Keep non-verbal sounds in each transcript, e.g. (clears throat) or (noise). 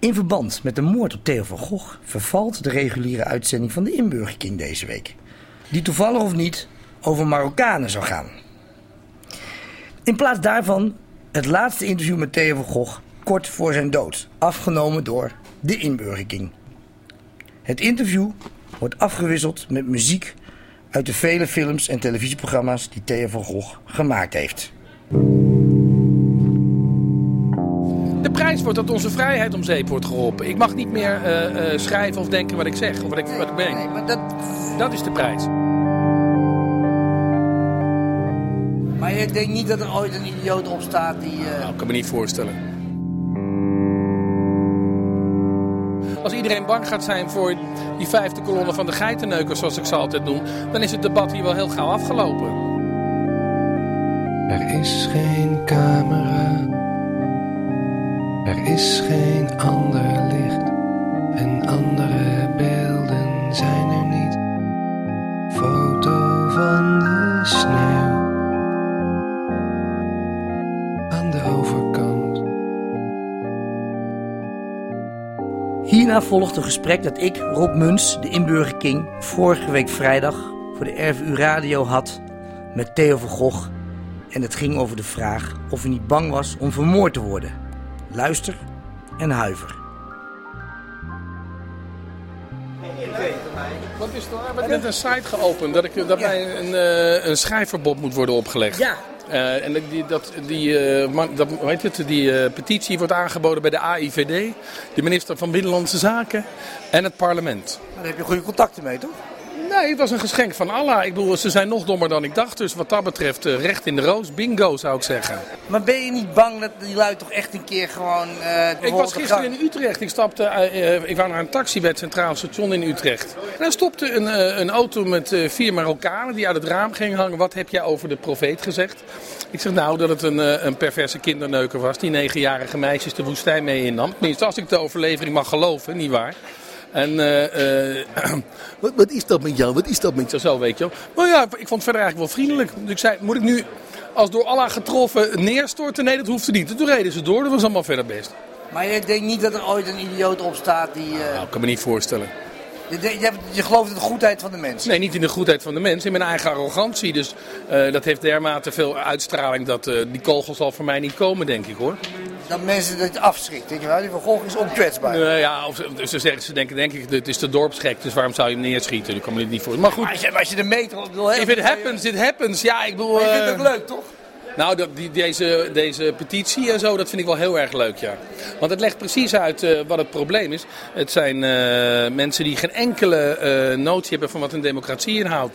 In verband met de moord op Theo van Gogh vervalt de reguliere uitzending van de Inburgerking deze week. Die toevallig of niet over Marokkanen zou gaan. In plaats daarvan het laatste interview met Theo van Gogh kort voor zijn dood, afgenomen door de Inburgerking. Het interview wordt afgewisseld met muziek uit de vele films en televisieprogramma's die Theo van Gogh gemaakt heeft. Wordt dat onze vrijheid om zeep wordt geholpen. Ik mag niet meer uh, uh, schrijven of denken wat ik zeg of wat ik, wat ik ben. Nee, maar dat... Dat is de prijs. Maar je denkt niet dat er ooit een idioot opstaat die... Uh... Nou, ik kan me niet voorstellen. Als iedereen bang gaat zijn voor die vijfde kolonne van de geitenneukers, zoals ik ze altijd noem, dan is het debat hier wel heel gauw afgelopen. Er is geen camera. Er is geen ander licht. En andere beelden zijn er niet. Foto van de sneeuw. Aan de overkant. Hierna volgt een gesprek dat ik, Rob Muns, de Inburgerking, vorige week vrijdag voor de RVU Radio had met Theo van Gogh. En het ging over de vraag of hij niet bang was om vermoord te worden. Luister en huiver. Wat is er? We hebben net een site geopend dat, ik, dat mij een, eh, een schrijfverbod moet worden opgelegd. Ja, Eh, en die, dat, die, eh, man- dat, heet het, die petitie wordt aangeboden bij de AIVD, de minister van Binnenlandse Zaken en het parlement. daar heb je goede contacten mee, toch? Nee, het was een geschenk van Allah. Ik bedoel, ze zijn nog dommer dan ik dacht. Dus wat dat betreft, eh, recht in de roos. Bingo, zou ik zeggen. Maar ben je niet bang dat die lui toch echt een keer gewoon... eh, Ik was gisteren in Utrecht. Ik, stapte, eh, ik wou naar een taxi bij het Centraal Station in Utrecht. En daar stopte een, een auto met vier Marokkanen die uit het raam gingen hangen. Wat heb jij over de profeet gezegd? Ik zeg nou dat het een, een perverse kinderneuker was die negenjarige meisjes de woestijn mee innam. Tenminste, als ik de overlevering mag geloven, niet waar. En eh, eh, (clears throat) wat, wat is dat met jou? Wat is dat met jou? Zo, weet je wel. Nou ja, ik vond het verder eigenlijk wel vriendelijk. Dus ik zei, moet ik nu als door Allah getroffen neerstorten? Nee, dat hoefde niet. En toen reden ze door. Dat was allemaal verder best. Maar je denkt niet dat er ooit een idioot opstaat die... eh, Nou, ik kan me niet voorstellen. je, je, gelooft in de goedheid van de mens. Nee, niet in de goedheid van de mens, in mijn eigen arrogantie. Dus dat heeft dermate veel uitstraling dat die kogel zal voor mij niet komen, denk ik hoor. Dat mensen dat afschrikt, weet je wel. Die van Gogh is onkwetsbaar. Eh, ja, of, ze- ze, zeggen, ze denken, denk ik, het is de dorpsgek, dus waarom zou je hem neerschieten? Ik kan me dit niet voorstellen. Maar Maar goed, als je, als je de meter op wil if it happens, it happens. Ja, ik bedoel... Maar je vindt eh, het ook leuk, toch? Nou, dat, die, deze, deze petitie en zo, dat vind ik wel heel erg leuk, ja. Want het legt precies uit eh, wat het probleem is. Het zijn eh, mensen die geen enkele eh, notie hebben van wat een democratie inhoudt.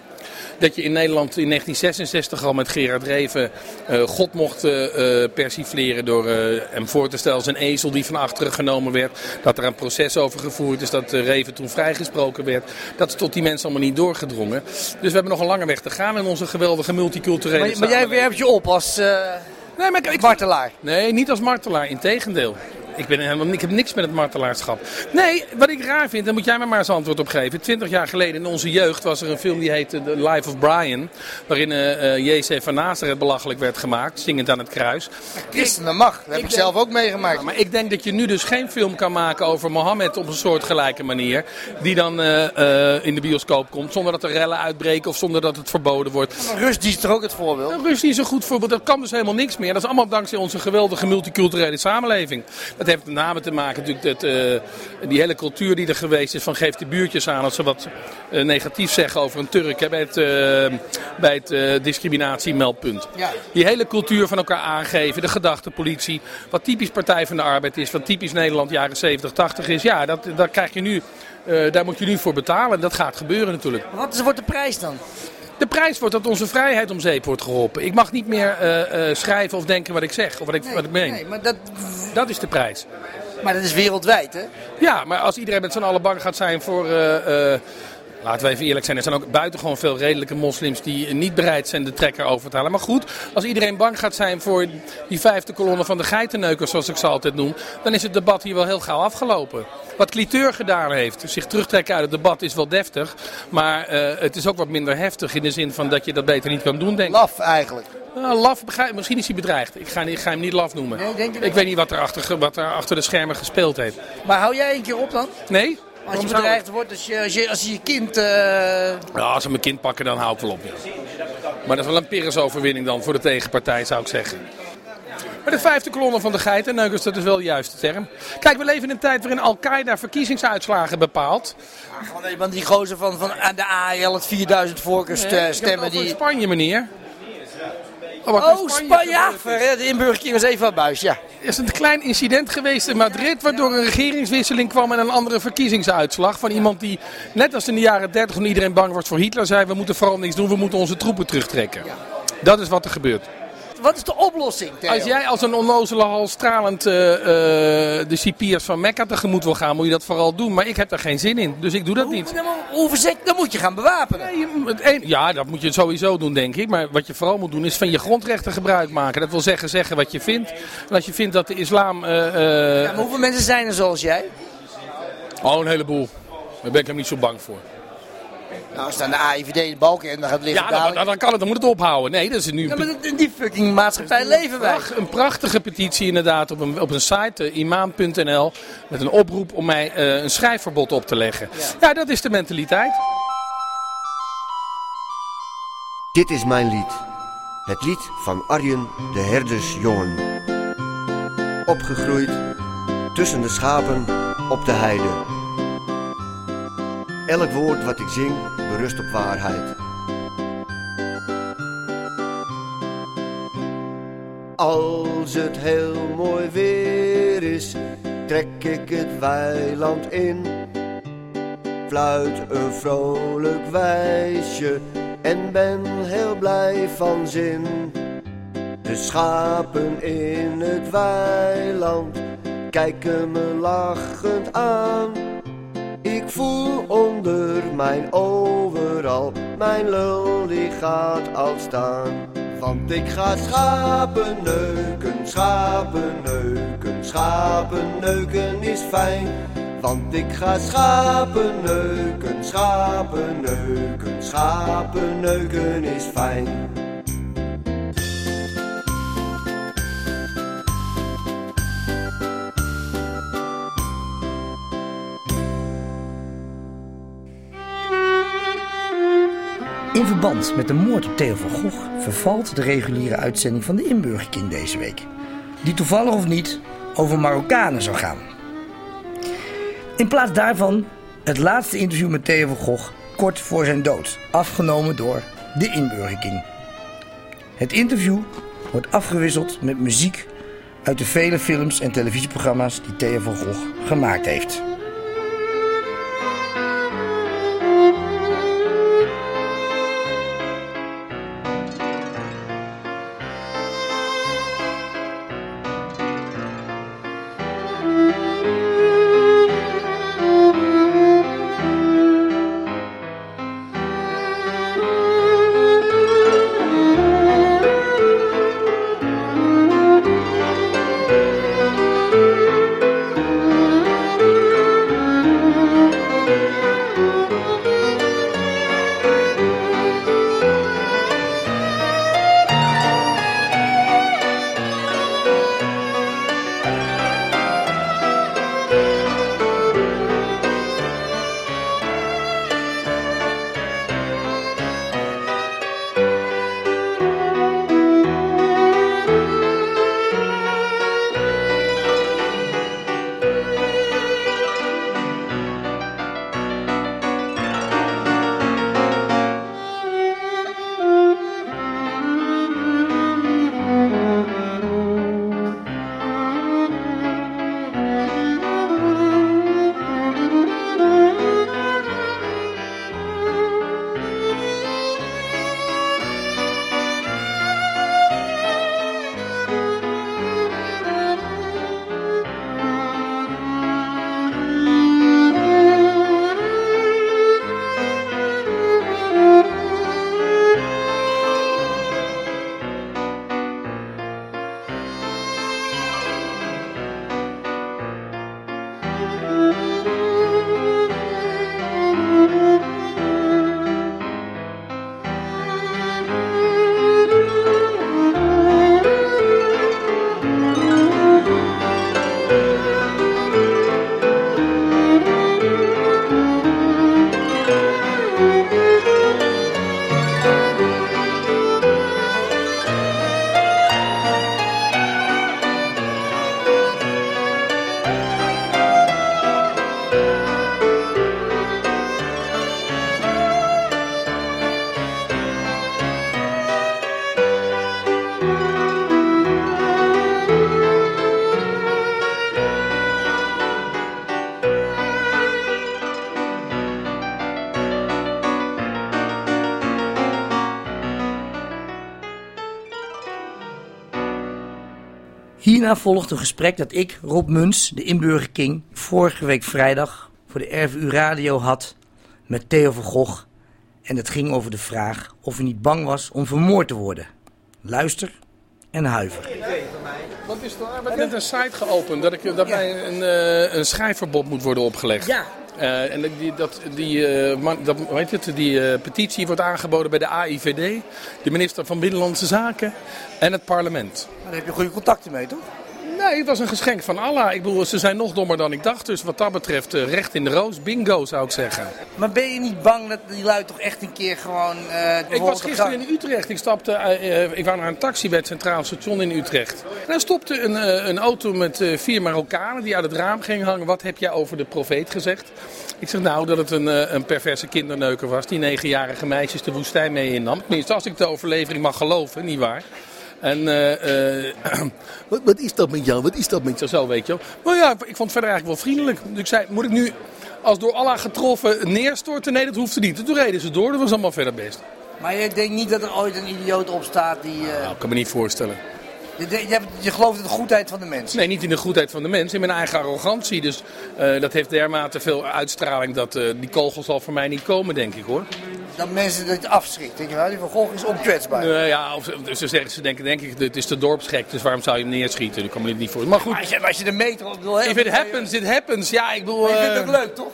Dat je in Nederland in 1966 al met Gerard Reven eh, God mocht eh, eh, persifleren door hem voor te stellen als een ezel die van achteren genomen werd. Dat er een proces over gevoerd is, dat Reven toen vrijgesproken werd. Dat is tot die mensen allemaal niet doorgedrongen. Dus we hebben nog een lange weg te gaan in onze geweldige multiculturele Maar, maar jij werpt je op als Nee, maar ik, ik, martelaar. Nee, niet als martelaar, integendeel. Ik, ben helemaal, ik heb niks met het martelaarschap. Nee, wat ik raar vind, daar moet jij me maar eens antwoord op geven. Twintig jaar geleden in onze jeugd was er een film die heette The Life of Brian. Waarin eh eh, J.C. van Nazareth belachelijk werd gemaakt, zingend aan het kruis. Christenen mag. Dat heb ik, denk- zelf ook meegemaakt. Maar ik denk dat je nu dus geen film kan maken over Mohammed op een soortgelijke manier. Die dan eh, in de bioscoop komt zonder dat er rellen uitbreken of zonder dat het verboden wordt. Rust die is toch ook het voorbeeld? Rusland is een goed voorbeeld. Dat kan dus helemaal niks meer. Dat is allemaal dankzij onze geweldige multiculturele samenleving. Dat heeft met name te maken natuurlijk dat eh, die hele cultuur die er geweest is van geef de buurtjes aan als ze wat eh, negatief zeggen over een Turk hè, bij het, eh, bij het discriminatiemeldpunt. Ja. Die hele cultuur van elkaar aangeven, de gedachtepolitie, wat typisch Partij van de Arbeid is, wat typisch Nederland jaren 70, 80 is. Ja, dat, dat krijg je nu, daar moet je nu voor betalen. Dat gaat gebeuren natuurlijk. Wat is, wordt de prijs dan? De prijs wordt dat onze vrijheid om zeep wordt geholpen. Ik mag niet meer eh, eh, schrijven of denken wat ik zeg of wat ik, wat ik meen. Nee, maar dat, Dat is de prijs. maar dat is wereldwijd, hè? Ja, maar als iedereen met z'n allen bang gaat zijn voor eh, Laten we even eerlijk zijn, er zijn ook buitengewoon veel redelijke moslims die niet bereid zijn de trekker over te halen. Maar goed, als iedereen bang gaat zijn voor die vijfde kolonne van de geitenneukers, zoals ik ze altijd noem, dan is het debat hier wel heel gauw afgelopen. Wat Cliteur gedaan heeft, zich terugtrekken uit het debat, is wel deftig. Maar uh, het is ook wat minder heftig in de zin van dat je dat beter niet kan doen, denk ik. Laf eigenlijk. Uh, laf, misschien is hij bedreigd. Ik ga, ik ga hem niet laf noemen. Nee, ik weet niet wat er, achter, wat er achter de schermen gespeeld heeft. Maar hou jij een keer op dan? Nee. Als je bedreigd wordt, als je, als je, als je, je kind... Uh... Ja, als ze mijn kind pakken, dan hou ik wel op. Ja. Maar dat is wel een Pyrrhus-overwinning dan voor de tegenpartij, zou ik zeggen. Maar de vijfde kolonne van de geiten, nou, dat is wel de juiste term. Kijk, we leven in een tijd waarin Al-Qaeda verkiezingsuitslagen bepaalt. Ja, want die gozer van, van de AEL, het 4000 voorkeurstemmen. stemmen die... Spanje, meneer. Oh, oh Spanje, de inburgering was even wat buis, ja. Er is een klein incident geweest in Madrid, waardoor een regeringswisseling kwam en een andere verkiezingsuitslag. Van iemand die, net als in de jaren 30, toen iedereen bang was voor Hitler, zei: We moeten vooral niks doen, we moeten onze troepen terugtrekken. Dat is wat er gebeurt. Wat is de oplossing? Als jij als een onnozele hal stralend uh, uh, de cipiers van Mekka tegemoet wil gaan, moet je dat vooral doen. Maar ik heb daar geen zin in, dus ik doe dat niet. Hoe verzet, dan moet je gaan bewapenen. Nee, ja, dat moet je sowieso doen, denk ik. Maar wat je vooral moet doen, is van je grondrechten gebruik maken. Dat wil zeggen, zeggen wat je vindt. En als je vindt dat de islam... Uh, ja, maar hoeveel mensen zijn er zoals jij? Oh, een heleboel. Daar ben ik hem niet zo bang voor. Nou, als dan de AIVD de balken en dan gaat liggen Ja, dan, dan, kan het, dan moet het ophouden. Nee, dat is nu... Ja, maar die fucking maatschappij leven wij. Een prachtige petitie inderdaad op een, op een site, uh, imam.nl, met een oproep om mij uh, een schrijfverbod op te leggen. Ja. ja, dat is de mentaliteit. Dit is mijn lied. Het lied van Arjen de herdersjongen. Opgegroeid tussen de schapen op de heide. Elk woord wat ik zing berust op waarheid. Als het heel mooi weer is, trek ik het weiland in. Fluit een vrolijk wijsje en ben heel blij van zin. De schapen in het weiland kijken me lachend aan voel onder mijn overal, mijn lul die gaat al staan. Want ik ga schapen neuken, schapen neuken, schapen neuken is fijn. Want ik ga schapen neuken, schapen neuken, schapen neuken is fijn. Met de moord op Theo van Gogh vervalt de reguliere uitzending van de Inburgerkind deze week. Die toevallig of niet over Marokkanen zou gaan. In plaats daarvan het laatste interview met Theo van Gogh kort voor zijn dood, afgenomen door de Inburgerking. Het interview wordt afgewisseld met muziek uit de vele films en televisieprogramma's die Theo van Gogh gemaakt heeft. Hierna volgt een gesprek dat ik, Rob Muns, de inburger King, vorige week vrijdag voor de RVU Radio had met Theo van Gogh. En het ging over de vraag of hij niet bang was om vermoord te worden. Luister en huiver. Wat is er? We hebben net een site geopend dat, ik, dat mij een, uh, een schrijfverbod moet worden opgelegd. Ja. Uh, en die, dat, die, uh, man, dat, weet het, die petitie wordt aangeboden bij de AIVD, de minister van Binnenlandse Zaken en het parlement. Daar heb je goede contacten mee, toch? Nee, het was een geschenk van Allah. Ik bedoel, ze zijn nog dommer dan ik dacht. Dus wat dat betreft, recht in de roos. Bingo, zou ik zeggen. Maar ben je niet bang dat die lui toch echt een keer gewoon... Uh, ik was gisteren in Utrecht. Ik, stapte, uh, ik wou naar een taxi bij het Centraal Station in Utrecht. En daar stopte een, uh, een auto met vier Marokkanen die uit het raam gingen hangen. Wat heb jij over de profeet gezegd? Ik zeg nou dat het een, een perverse kinderneuker was die negenjarige meisjes de woestijn mee innam. Tenminste, als ik de overlevering mag geloven, niet waar. En uh, uh, (clears throat) wat, wat, is dat met jou? Wat is dat met jou? Zo, weet je wel. Maar ja, ik vond het verder eigenlijk wel vriendelijk. Dus ik zei, moet ik nu als door Allah getroffen neerstorten? Nee, dat hoefde niet. Toen reden ze door, dat was allemaal verder best. Maar je denkt niet dat er ooit een idioot opstaat die... Uh... Nou, ik kan me niet voorstellen. Je, je, je, gelooft in de goedheid van de mens? Nee, niet in de goedheid van de mens. In mijn eigen arrogantie. Dus uh, dat heeft dermate veel uitstraling dat uh, die kogel zal voor mij niet komen, denk ik hoor. Dat mensen het afschrikt, denk je wel? Die van Gogh is onkwetsbaar. Uh, ja, of, ze, zeggen, ze denken denk ik, het is de dorpsgek, dus waarom zou je hem neerschieten? Ik kan me niet voor. Maar goed. Maar als, je, als je de meter op wil hebben... If it happens, it happens. Ja, ik bedoel... Maar je vindt het leuk, toch?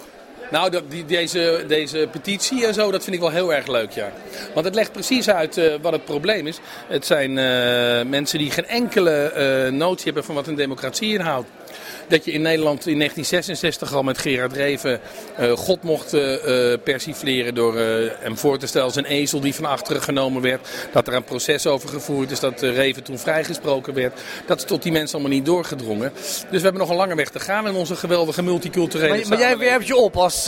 Nou, die, deze, deze petitie en zo, dat vind ik wel heel erg leuk, ja. Want het legt precies uit uh, wat het probleem is. Het zijn uh, mensen die geen enkele notie hebben van wat een democratie inhoudt. Dat je in Nederland in 1966 al met Gerard Reven God mocht persifleren door hem voor te stellen als een ezel die van achteren genomen werd. Dat er een proces over gevoerd is, dat Reven toen vrijgesproken werd. Dat is tot die mensen allemaal niet doorgedrongen. Dus we hebben nog een lange weg te gaan in onze geweldige multiculturele Maar, maar jij werpt je op als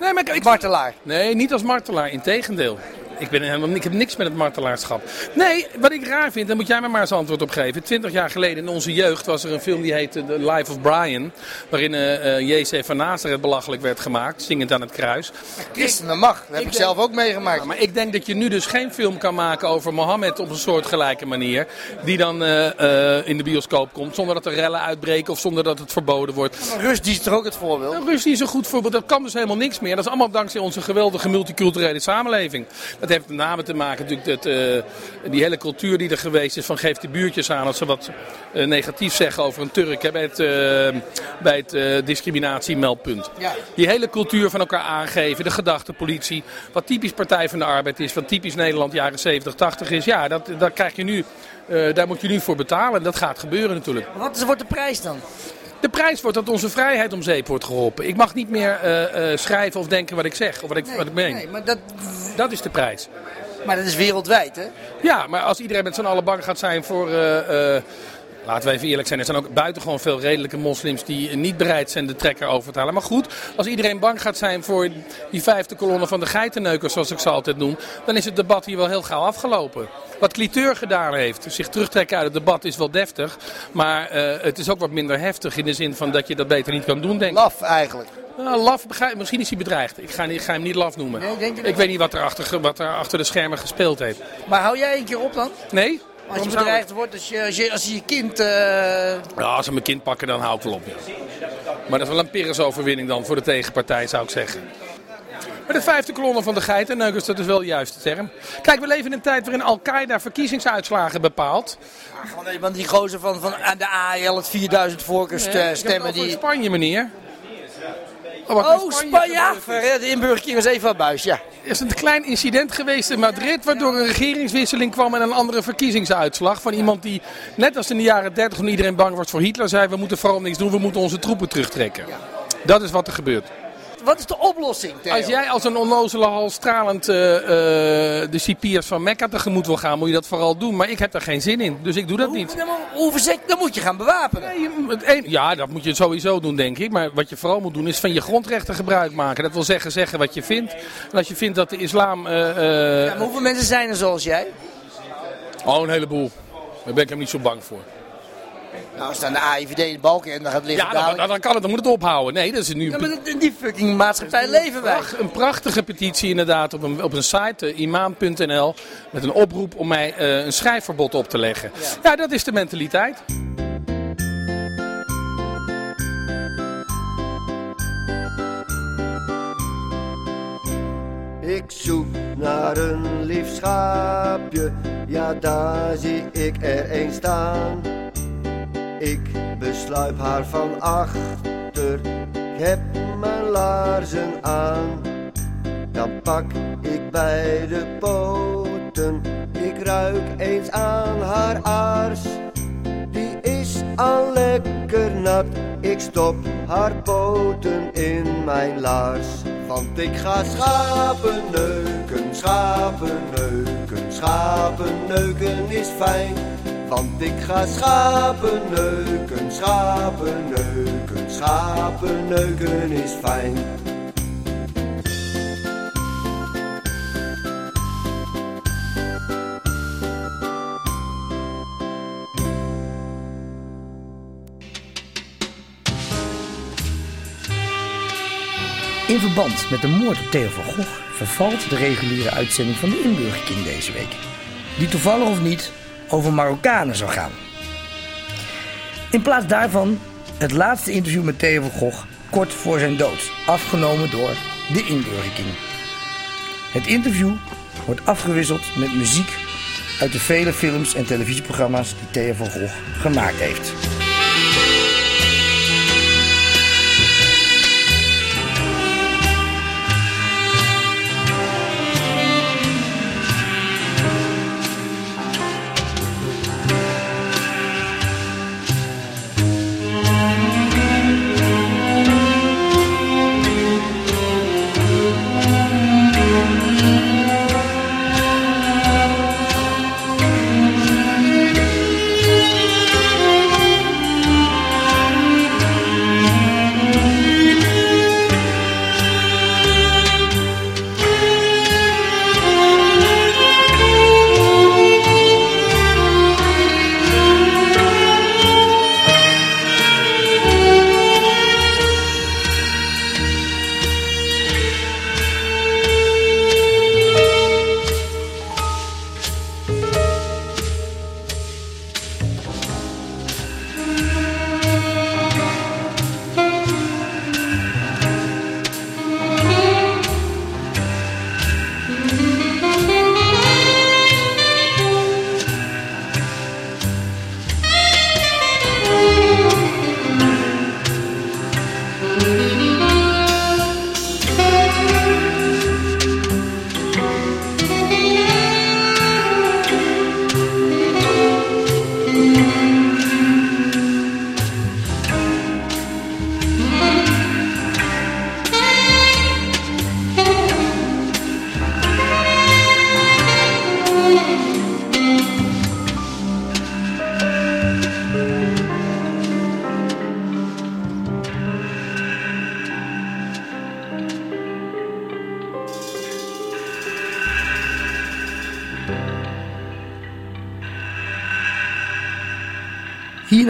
nee, maar ik, martelaar? Nee, niet als martelaar. Integendeel. Ik, ben helemaal, ik heb niks met het martelaarschap. Nee, wat ik raar vind, daar moet jij me maar eens antwoord op geven. Twintig jaar geleden in onze jeugd was er een film die heette The Life of Brian. Waarin uh, uh, J.C. van Nazareth belachelijk werd gemaakt, zingend aan het kruis. Christenen mag, dat heb ik, ik zelf ook meegemaakt. Ja, maar ik denk dat je nu dus geen film kan maken over Mohammed op een soortgelijke manier. Die dan uh, in de bioscoop komt zonder dat er rellen uitbreken of zonder dat het verboden wordt. Rusty is toch ook het voorbeeld? Nou, Rusty is een goed voorbeeld. Dat kan dus helemaal niks meer. Dat is allemaal dankzij onze geweldige multiculturele samenleving. Dat heeft met name te maken natuurlijk dat uh, die hele cultuur die er geweest is van geef de buurtjes aan als ze wat uh, negatief zeggen over een Turk hè, bij het, uh, bij het discriminatiemeldpunt. Ja. Die hele cultuur van elkaar aangeven, de gedachtepolitie, wat typisch Partij van de Arbeid is, wat typisch Nederland jaren 70, 80 is. Ja, dat, dat krijg je nu, daar moet je nu voor betalen. Dat gaat gebeuren natuurlijk. Wat wordt de prijs dan? De prijs wordt dat onze vrijheid om zeep wordt geholpen. Ik mag niet meer uh, uh, schrijven of denken wat ik zeg of wat ik, nee, wat ik meen. Nee, maar dat... dat is de prijs. Maar dat is wereldwijd, hè? Ja, maar als iedereen met z'n allen bang gaat zijn voor... Uh, Laten we even eerlijk zijn, er zijn ook buitengewoon veel redelijke moslims die niet bereid zijn de trekker over te halen. Maar goed, als iedereen bang gaat zijn voor die vijfde kolonne van de geitenneukers, zoals ik ze altijd noem, dan is het debat hier wel heel gauw afgelopen. Wat Cliteur gedaan heeft, zich terugtrekken uit het debat, is wel deftig. Maar uh, het is ook wat minder heftig in de zin van dat je dat beter niet kan doen, denk ik. Laf eigenlijk. Nou, laf, misschien is hij bedreigd. Ik ga, ik ga hem niet laf noemen. Nee, denk je ik weet niet wat er, achter, wat er achter de schermen gespeeld heeft. Maar hou jij een keer op dan? Nee? Als je bedreigd wordt, als je, als je, als je, je kind... Uh... Ja, als ze mijn kind pakken, dan hou ik wel op. Ja. Maar dat is wel een Pyrrhus-overwinning dan voor de tegenpartij, zou ik zeggen. Maar de vijfde kolonne van de geitenneukers, dat is wel de juiste term. Kijk, we leven in een tijd waarin Al-Qaeda verkiezingsuitslagen bepaalt. Ach, nee, want die gozer van, van de AEL, het 4000 voorkeurs nee, stemmen... die... Spanje, meneer. Oh, oh Spanje, ja. De inburgering was even buis, ja. Er is een klein incident geweest in Madrid, waardoor een regeringswisseling kwam en een andere verkiezingsuitslag. Van iemand die, net als in de jaren 30, toen iedereen bang was voor Hitler, zei: We moeten vooral niks doen, we moeten onze troepen terugtrekken. Ja. Dat is wat er gebeurt. Wat is de oplossing? Theo? Als jij als een onnozele hal stralend uh, uh, de cipiers van Mekka tegemoet wil gaan, moet je dat vooral doen. Maar ik heb daar geen zin in, dus ik doe dat hoe, niet. Dan, hoe verzet, dan moet je gaan bewapenen. Nee, het een, ja, dat moet je sowieso doen, denk ik. Maar wat je vooral moet doen, is van je grondrechten gebruik maken. Dat wil zeggen, zeggen wat je vindt. En als je vindt dat de islam... Uh, ja, maar hoeveel mensen zijn er zoals jij? Oh, een heleboel. Daar ben ik hem niet zo bang voor. Nou, als dan de AIVD de balken en dan gaat liggen. Ja, dan, dan, dan, kan het, dan moet het ophouden. Nee, dat is nu. Ja, maar in die fucking maatschappij leven wij. Een prachtige petitie inderdaad op een, op een site, eh, imaan.nl, met een oproep om mij eh, een schrijfverbod op te leggen. Ja. dat is de mentaliteit. Ik zoek naar een lief schaapje, ja daar zie ik er een staan. Ik besluip haar van achter, ik heb mijn laarzen aan. Dan pak ik bij de poten, ik ruik eens aan haar aars. Die is al lekker nat, ik stop haar poten in mijn laars. Want ik ga schapen neuken, schapen neuken, schapen neuken is fijn. Want ik ga schapen neuken, schapen neuken, schapen neuken is fijn. In verband met de moord op Theo van Gogh vervalt de reguliere uitzending van de Inburgerking deze week. Die toevallig of niet over Marokkanen zou gaan. In plaats daarvan het laatste interview met Theo van Gogh kort voor zijn dood, afgenomen door de Inburgerking. Het interview wordt afgewisseld met muziek uit de vele films en televisieprogramma's die Theo van Gogh gemaakt heeft.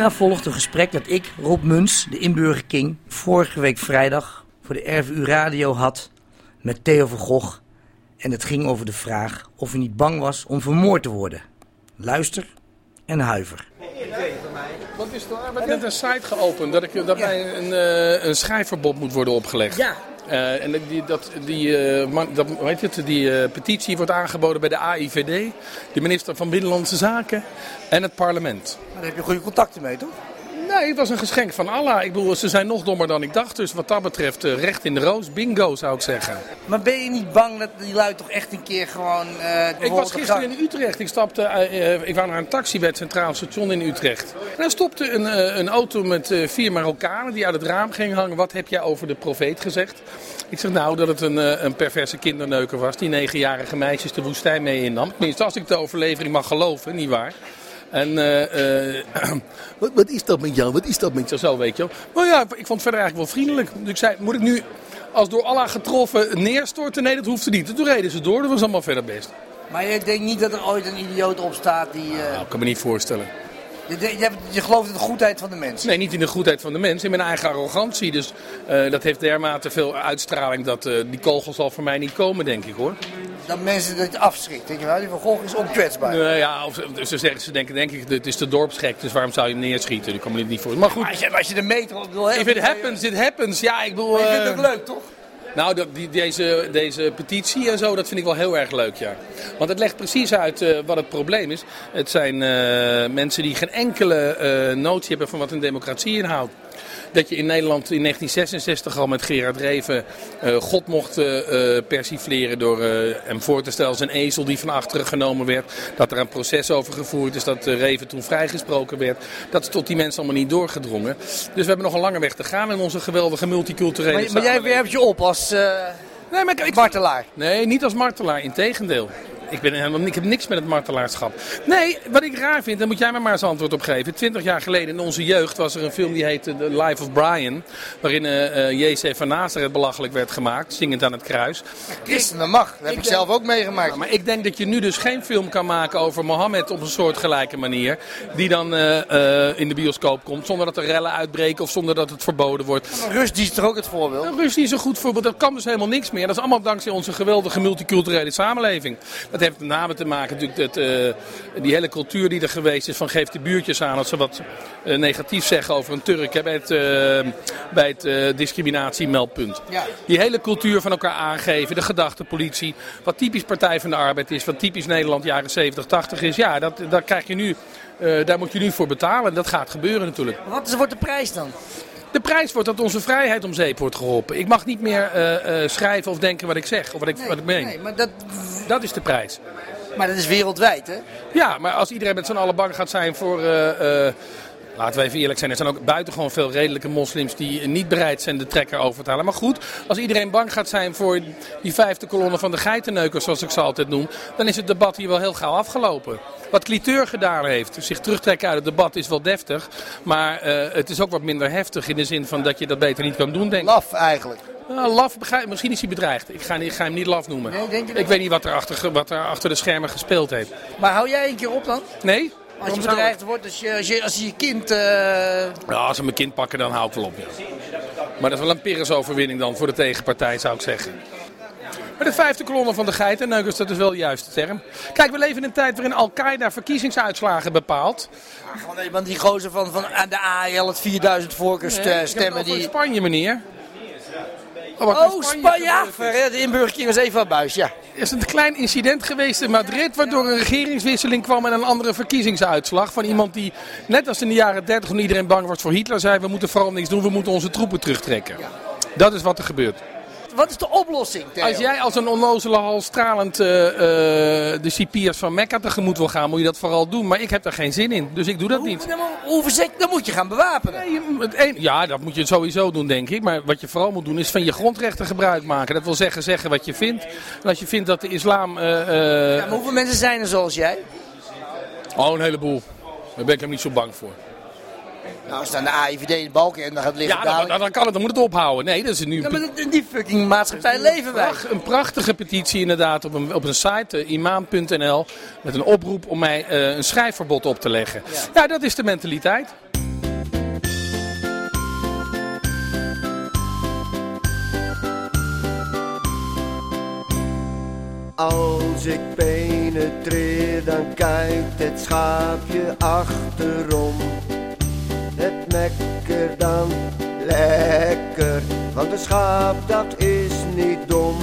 Hierna volgt een gesprek dat ik, Rob Muns, de Inburger King, vorige week vrijdag voor de RVU Radio had met Theo van Gogh. En het ging over de vraag of hij niet bang was om vermoord te worden. Luister en huiver. Wat is er? We hebben net een site geopend dat, ik, dat mij een, eh, een schrijfverbod moet worden opgelegd. Ja, Eh, en die, dat, die, eh, man, dat, heet het, die eh, petitie wordt aangeboden bij de AIVD, de minister van Binnenlandse Zaken en het parlement. daar heb je goede contacten mee, toch? Nee, het was een geschenk van Allah. Ik bedoel, ze zijn nog dommer dan ik dacht. Dus wat dat betreft, eh, recht in de roos. Bingo, zou ik zeggen. Maar ben je niet bang dat die lui toch echt een keer gewoon... eh, Ik was gisteren in Utrecht. Ik, stapte, eh, ik wou naar een taxi bij het Centraal Station in Utrecht. En daar stopte een, een auto met vier Marokkanen die uit het raam gingen hangen. Wat heb jij over de profeet gezegd? Ik zeg nou dat het een, een perverse kinderneuker was die negenjarige meisjes de woestijn mee innam. Tenminste, als ik de overlevering mag geloven, niet waar. En eh, eh, (clears throat) wat, wat is dat met jou? Wat is dat met jou? Zo, weet je wel. Nou ja, ik vond het verder eigenlijk wel vriendelijk. Dus ik zei, moet ik nu als door Allah getroffen neerstorten? Nee, dat hoefde niet. Toen reden ze door. Dat was allemaal verder best. Maar je denkt niet dat er ooit een idioot opstaat die... eh, Nou, ik kan me niet voorstellen. je, je, gelooft in de goedheid van de mens. Nee, niet in de goedheid van de mens, in mijn eigen arrogantie. Dus dat heeft dermate veel uitstraling dat die kogel zal voor mij niet komen, denk ik hoor. Dat mensen dat afschrikt, weet je wel. Die van Gogh is onkwetsbaar. Eh, ja, of, ze- ze, zeggen, ze denken denk ik, het is de dorpsgek, dus waarom zou je hem neerschieten? Ik kan me dit niet voor. Maar goed, Maar als je, als je de meter op wil hebben... if it happens, it happens. Ja, ik bedoel... Vindt eh, het ook leuk, toch? Nou, dat, die, deze, deze petitie en zo, dat vind ik wel heel erg leuk, ja. Want het legt precies uit uh, wat het probleem is. Het zijn uh, mensen die geen enkele notie hebben van wat een democratie inhoudt dat je in Nederland in 1966 al met Gerard Reven uh, God mocht uh, persifleren door uh, hem voor te stellen als een ezel die van achteren genomen werd. Dat er een proces over gevoerd is, dat Reven toen vrijgesproken werd. Dat is tot die mensen allemaal niet doorgedrongen. Dus we hebben nog een lange weg te gaan in onze geweldige multiculturele Maar, maar jij werpt je op als nee, maar ik, martelaar? Nee, niet als martelaar, integendeel. Ik, ben helemaal, ik heb niks met het martelaarschap. Nee, wat ik raar vind, daar moet jij me maar eens antwoord op geven. Twintig jaar geleden in onze jeugd was er een film die heette The Life of Brian. Waarin uh, uh, J.C. van Nazareth belachelijk werd gemaakt, zingend aan het kruis. Christenen mag, dat heb ik, ik zelf ook meegemaakt. Ja, maar ik denk dat je nu dus geen film kan maken over Mohammed op een soortgelijke manier. Die dan uh, in de bioscoop komt zonder dat er rellen uitbreken of zonder dat het verboden wordt. Rusty is toch ook het voorbeeld? Rusty is een goed voorbeeld. Dat kan dus helemaal niks meer. Dat is allemaal dankzij onze geweldige multiculturele samenleving. Dat heeft met name te maken natuurlijk dat uh, die hele cultuur die er geweest is van geef de buurtjes aan als ze wat uh, negatief zeggen over een Turk hè, bij het, uh, bij het discriminatiemeldpunt. Ja. Die hele cultuur van elkaar aangeven, de gedachtepolitie, wat typisch Partij van de Arbeid is, wat typisch Nederland jaren 70, 80 is, ja, dat, dat krijg je nu, daar moet je nu voor betalen en dat gaat gebeuren natuurlijk. Wat is, wordt de prijs dan? De prijs wordt dat onze vrijheid om zeep wordt geholpen. Ik mag niet meer uh, uh, schrijven of denken wat ik zeg of wat ik, nee, wat ik meen. Nee, maar dat... dat is de prijs. Maar dat is wereldwijd, hè? Ja, maar als iedereen met z'n allen bang gaat zijn voor... Uh, Laten we even eerlijk zijn, er zijn ook buitengewoon veel redelijke moslims die niet bereid zijn de trekker over te halen. Maar goed, als iedereen bang gaat zijn voor die vijfde kolonne van de geitenneukers, zoals ik ze altijd noem, dan is het debat hier wel heel gauw afgelopen. Wat Cliteur gedaan heeft, zich terugtrekken uit het debat, is wel deftig. Maar uh, het is ook wat minder heftig in de zin van dat je dat beter niet kan doen, denk ik. Laf eigenlijk. Nou, laf, misschien is hij bedreigd. Ik ga, ik ga hem niet laf noemen. Nee, denk je ik weet niet wat er, achter, wat er achter de schermen gespeeld heeft. Maar hou jij een keer op dan? Nee. Als je bedreigd wordt, als je, als je, als je, je kind... Uh... Ja, als ze mijn kind pakken, dan hou ik wel op. Ja. Maar dat is wel een Pyrrhus-overwinning dan voor de tegenpartij, zou ik zeggen. Maar de vijfde kolonne van de geitenneukers, dat is wel de juiste term. Kijk, we leven in een tijd waarin Al-Qaeda verkiezingsuitslagen bepaalt. Nee, want die gozer van, van de AEL, het 4000 voorkeurstemmen... Nee, die... in Spanje, meneer. Oh, oh Spanje, ja, de inburgering was even aan buis, ja. Er is een klein incident geweest in Madrid, waardoor een regeringswisseling kwam en een andere verkiezingsuitslag. Van iemand die, net als in de jaren 30, toen iedereen bang was voor Hitler, zei: We moeten vooral niks doen, we moeten onze troepen terugtrekken. Dat is wat er gebeurt. Wat is de oplossing? Theo? Als jij als een onnozele hal stralend uh, uh, de cipiers van Mekka tegemoet wil gaan, moet je dat vooral doen. Maar ik heb daar geen zin in, dus ik doe dat hoe, niet. Dan, hoe dan moet je gaan bewapenen. Nee, het een, ja, dat moet je sowieso doen, denk ik. Maar wat je vooral moet doen, is van je grondrechten gebruik maken. Dat wil zeggen, zeggen wat je vindt. En als je vindt dat de islam... Uh, ja, maar hoeveel mensen zijn er zoals jij? Oh, een heleboel. Daar ben ik hem niet zo bang voor. Nou, als dan de AIVD in de balken en dan gaat liggen... Ja, dan, dan, kan het, dan moet het ophouden. Nee, dat is nu... Ja, maar in die fucking maatschappij leven wij. Een prachtige petitie inderdaad op een, op een site, uh, imam.nl, met een oproep om mij uh, een schrijfverbod op te leggen. Ja. ja, dat is de mentaliteit. Als ik penetreer, dan kijkt het schaapje achterom. Het mekker dan lekker, want een schaap dat is niet dom.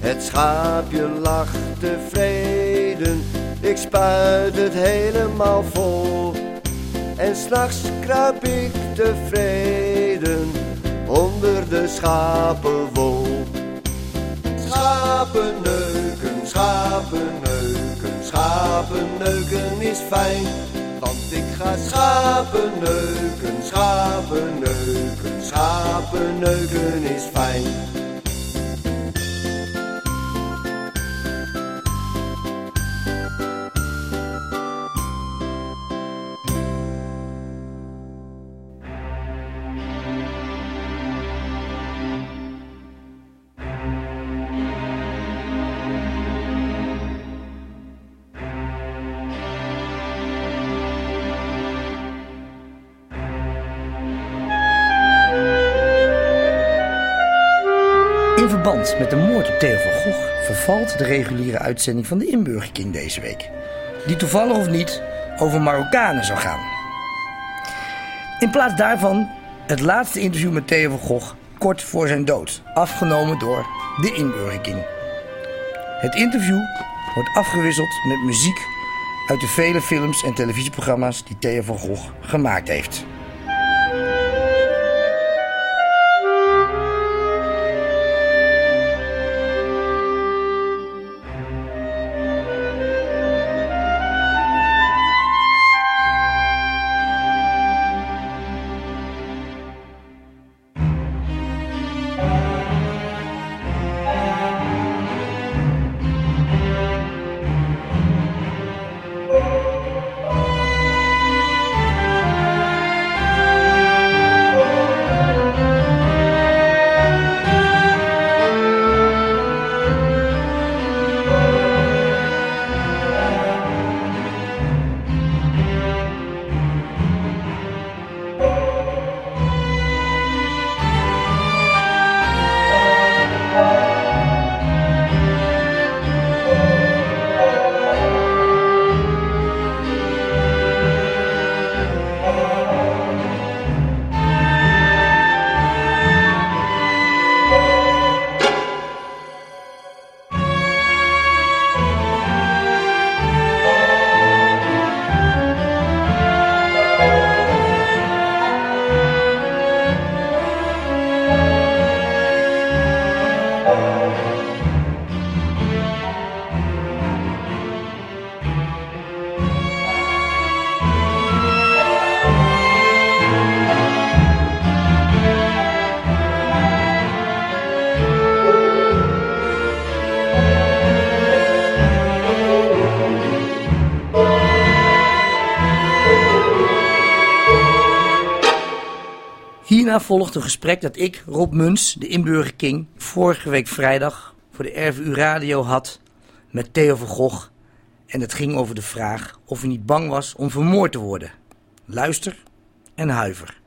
Het schaapje lacht tevreden, ik spuit het helemaal vol. En s'nachts kruip ik tevreden onder de schapenwol. Schapen neuken, schapen neuken, schapen neuken is fijn. Want ik ga schapen neuken, schapen neuken, schapen neuken is fijn. In verband met de moord op Theo van Gogh vervalt de reguliere uitzending van de Inburgerking deze week. Die toevallig of niet over Marokkanen zou gaan. In plaats daarvan het laatste interview met Theo van Gogh kort voor zijn dood, afgenomen door de Inburger Het interview wordt afgewisseld met muziek uit de vele films en televisieprogramma's die Theo van Gogh gemaakt heeft. Volgt een gesprek dat ik, Rob Muns, de inburger King, vorige week vrijdag voor de RVU Radio had met Theo van Gogh. En het ging over de vraag of hij niet bang was om vermoord te worden. Luister en huiver.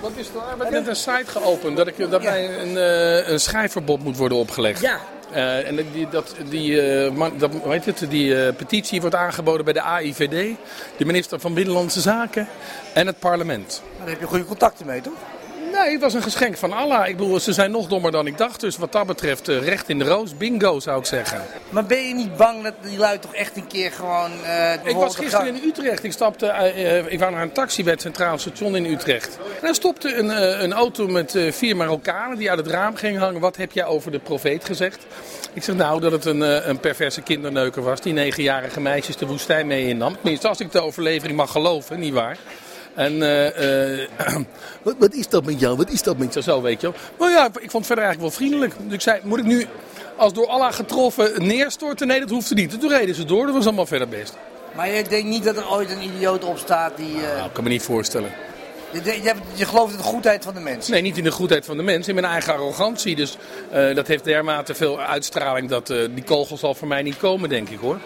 Wat is er? We hebben net een site geopend dat, ik, dat mij een, uh, een schrijfverbod moet worden opgelegd. Ja. Uh, en die, dat, die, uh, man, dat, weet het, die uh, petitie wordt aangeboden bij de AIVD, de minister van Binnenlandse Zaken en het parlement. Daar heb je goede contacten mee, toch? Nee, het was een geschenk van Allah. Ik bedoel, ze zijn nog dommer dan ik dacht. Dus wat dat betreft, recht in de roos. Bingo, zou ik zeggen. Maar ben je niet bang dat die lui toch echt een keer gewoon... ik was gisteren in Utrecht. Ik, stapte, ik wou naar een taxi bij het Centraal Station in Utrecht. En er stopte een, een auto met vier Marokkanen die uit het raam gingen hangen. Wat heb jij over de profeet gezegd? Ik zeg nou dat het een, een perverse kinderneuker was die negenjarige meisjes de woestijn mee innam. Tenminste, als ik de overlevering mag geloven, niet waar. En uh, uh, (clears throat) wat, wat, is dat met jou? Wat is dat met jou? Zo, weet je wel. Maar ja, ik vond het verder eigenlijk wel vriendelijk. Dus ik zei, moet ik nu als door Allah getroffen neerstorten? Nee, dat hoefde niet. Toen reden ze door, dat was allemaal verder best. Maar je denkt niet dat er ooit een idioot opstaat die... Uh... Nou, ik kan me niet voorstellen. Je, je, je, gelooft in de goedheid van de mens? Nee, niet in de goedheid van de mens. In mijn eigen arrogantie. Dus uh, dat heeft dermate veel uitstraling dat uh, die kogel zal voor mij niet komen, denk ik hoor.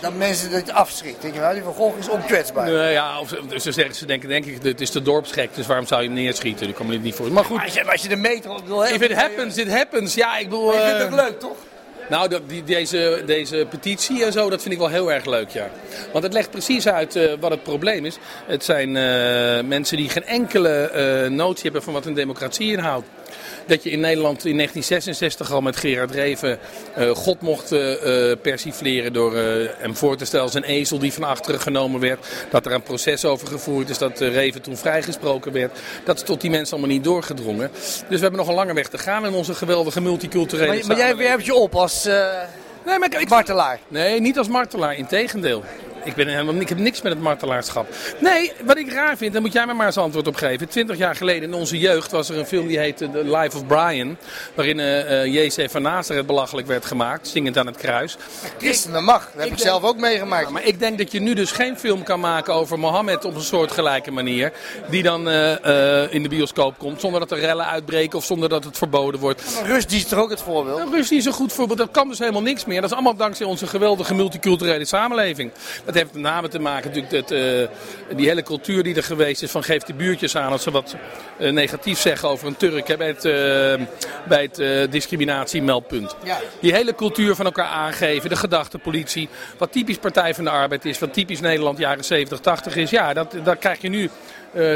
Dat mensen dat afschrikt. Denk je wel, die van Gogh is onkwetsbaar. Uh, ja, of, ze, zeggen, ze denken denk ik, het is de dorpsgek, dus waarom zou je hem neerschieten? Ik kan me dit niet voor. Maar goed. Maar als, je, als je de meter op wil hebben... If it happens, it happens. Ja, ik bedoel... je vindt het leuk, toch? Nou, dat, die, deze, deze petitie en zo, dat vind ik wel heel erg leuk, ja. Want het legt precies uit uh, wat het probleem is. Het zijn uh, mensen die geen enkele uh, notie hebben van wat een democratie inhoudt. Dat je in Nederland in 1966 al met Gerard Reven uh, God mocht uh, persifleren door hem voor te stellen als een ezel die van achteren genomen werd. Dat er een proces over gevoerd is, dat Reven toen vrijgesproken werd. Dat is tot die mensen allemaal niet doorgedrongen. Dus we hebben nog een lange weg te gaan in onze geweldige multiculturele Maar, maar jij werpt je op als nee, maar ik, martelaar? Nee, niet als martelaar, integendeel. Ik, ben helemaal, ik heb niks met het martelaarschap. Nee, wat ik raar vind, daar moet jij me maar eens antwoord op geven. Twintig jaar geleden in onze jeugd was er een film die heette The Life of Brian. Waarin uh, uh, J.C. van Nazareth belachelijk werd gemaakt, zingend aan het kruis. Christenen mag, dat heb ik, ik zelf ook meegemaakt. Ja, maar ik denk dat je nu dus geen film kan maken over Mohammed op een soortgelijke manier. Die dan uh, in de bioscoop komt zonder dat er rellen uitbreken of zonder dat het verboden wordt. Rusty is toch ook het voorbeeld? Ja, Rusty is een goed voorbeeld. Dat kan dus helemaal niks meer. Dat is allemaal dankzij onze geweldige multiculturele samenleving. Dat heeft met name te maken natuurlijk dat uh, die hele cultuur die er geweest is van geef de buurtjes aan als ze wat uh, negatief zeggen over een Turk hè, bij het, uh, bij het discriminatiemeldpunt. Ja. Die hele cultuur van elkaar aangeven, de gedachtepolitie, wat typisch Partij van de Arbeid is, wat typisch Nederland jaren 70, 80 is. Ja, dat, dat krijg je nu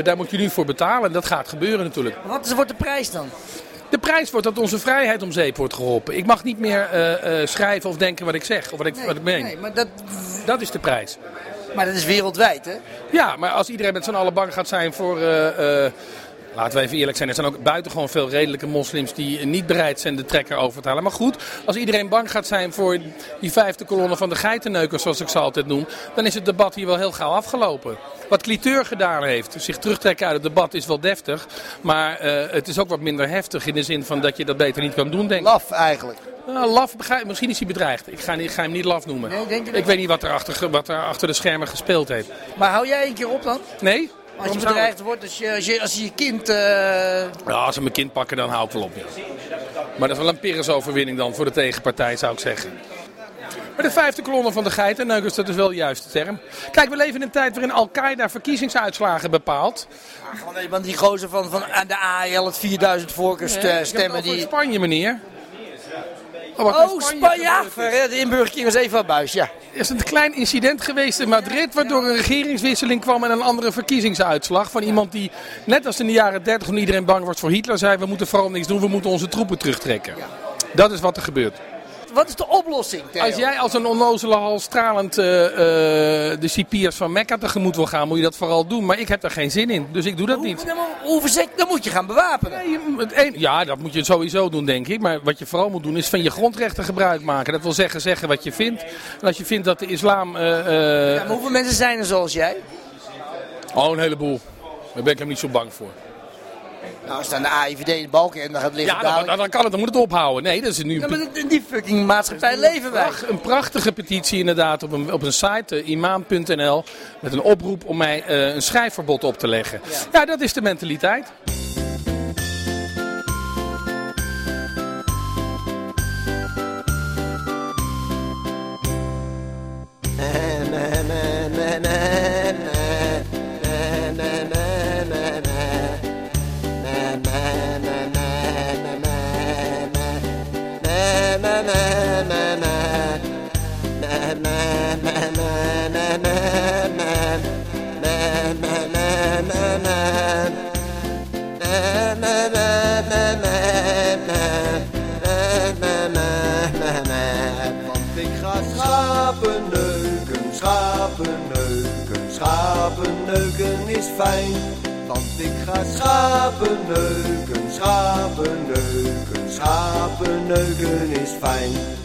daar moet je nu voor betalen en dat gaat gebeuren natuurlijk. Wat wordt de prijs dan? De prijs wordt dat onze vrijheid om zeep wordt geholpen. Ik mag niet meer uh, uh, schrijven of denken wat ik zeg of wat ik, nee, wat ik meen. Nee, maar dat... dat is de prijs. Maar dat is wereldwijd, hè? Ja, maar als iedereen met z'n allen bang gaat zijn voor... Uh, Laten we even eerlijk zijn, er zijn ook buitengewoon veel redelijke moslims die niet bereid zijn de trekker over te halen. Maar goed, als iedereen bang gaat zijn voor die vijfde kolonne van de geitenneukers, zoals ik ze altijd noem, dan is het debat hier wel heel gauw afgelopen. Wat Cliteur gedaan heeft, zich terugtrekken uit het debat, is wel deftig. Maar uh, het is ook wat minder heftig in de zin van dat je dat beter niet kan doen, denk ik. Laf eigenlijk. Nou, laf, misschien is hij bedreigd. Ik ga, ik ga hem niet laf noemen. Nee, ik weet niet wat er, achter, wat er achter de schermen gespeeld heeft. Maar hou jij een keer op dan? Nee. Als je bedreigd wordt, als je, als je, als je, je kind... Uh... Ja, als ze mijn kind pakken, dan hou ik wel op. Ja. Maar dat is wel een Pyrrhus-overwinning dan voor de tegenpartij, zou ik zeggen. Maar de vijfde kolonne van de geitenneukers, dat is wel de juiste term. Kijk, we leven in een tijd waarin Al-Qaeda verkiezingsuitslagen bepaalt. Ja, gewoon want die gozer van, van de AEL, het 4000 voorkeurs nee, stemmen. Die... Spanje, meneer. Oh, oh Spanje, ja, de inburgering was even wat buis, ja. Er is een klein incident geweest in Madrid, waardoor een regeringswisseling kwam en een andere verkiezingsuitslag. Van iemand die, net als in de jaren 30, toen iedereen bang was voor Hitler, zei: We moeten vooral niks doen, we moeten onze troepen terugtrekken. Dat is wat er gebeurt. Wat is de oplossing? Theo? Als jij als een onnozele hal stralend uh, uh, de cipiers van Mekka tegemoet wil gaan, moet je dat vooral doen. Maar ik heb daar geen zin in, dus ik doe dat hoe, niet. Dan, hoe dan moet je gaan bewapenen. Nee, het een, ja, dat moet je sowieso doen, denk ik. Maar wat je vooral moet doen, is van je grondrechten gebruik maken. Dat wil zeggen, zeggen wat je vindt. En als je vindt dat de islam... Uh, ja, maar hoeveel mensen zijn er zoals jij? Oh, een heleboel. Daar ben ik hem niet zo bang voor. Nou, als dan de AIVD in de balken en dan gaat liggen. Ja, dan, dan, kan het, dan moet het ophouden. Nee, dat is nu. Ja, maar in die fucking maatschappij leven wij. Een prachtige petitie inderdaad op een, op een site, uh, imam.nl, met een oproep om mij uh, een schrijfverbod op te leggen. Ja. ja, dat is de mentaliteit. Fijn, want ik ga schapen neuken, schapen neuken, schapen neuken is fijn.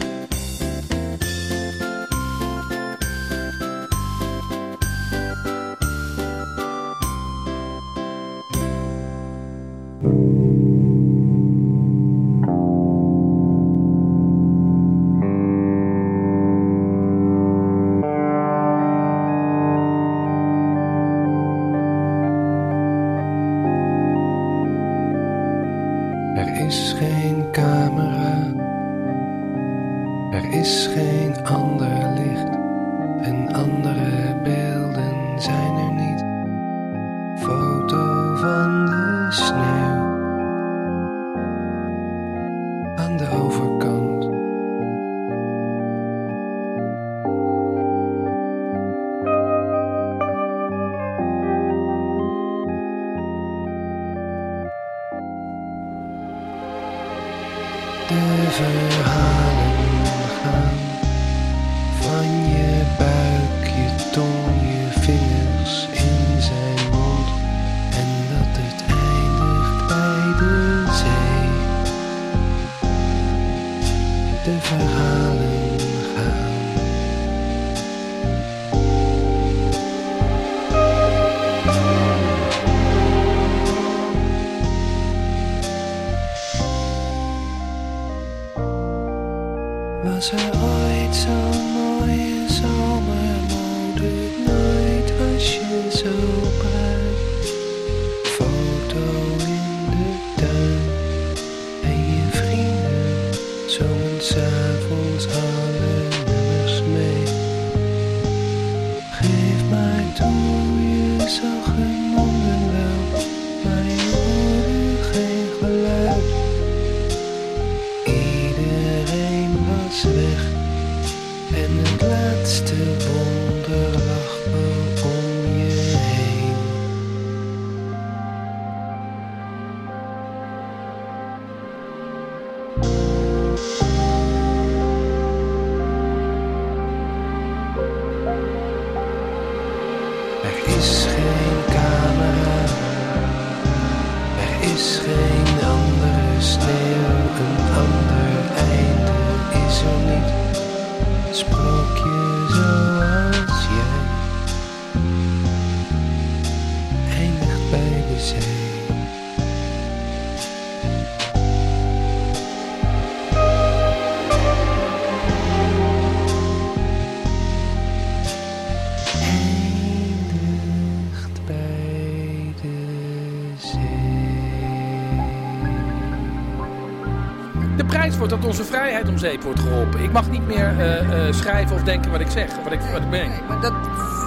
Wordt dat onze vrijheid om zeep wordt geholpen. Ik mag niet meer uh, uh, schrijven of denken wat ik zeg, wat ik, wat ik ben. Nee, maar dat...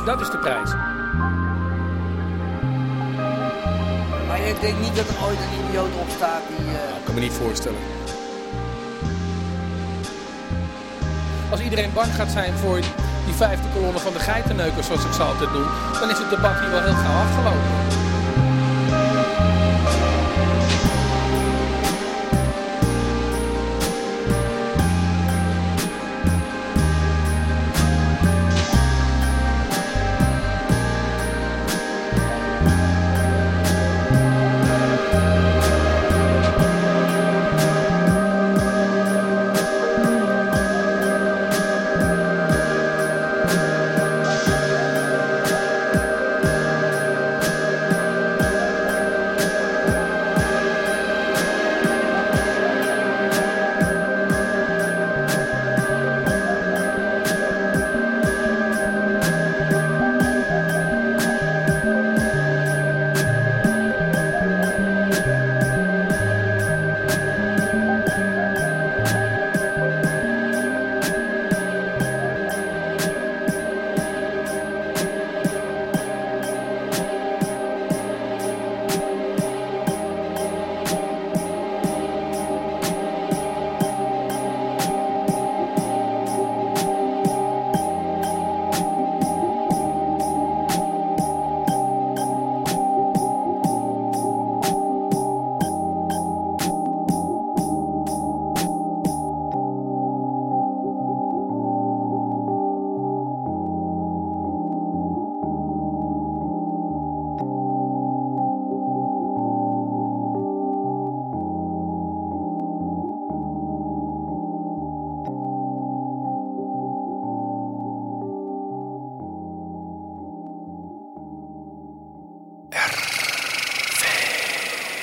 Dat is de prijs. Maar je denkt niet dat er ooit een idioot opstaat die... Uh... Nou, ik kan me niet voorstellen. Als iedereen bang gaat zijn voor die vijfde kolonne van de geitenneukers, zoals ik ze altijd noem, dan is het debat hier wel heel gauw afgelopen.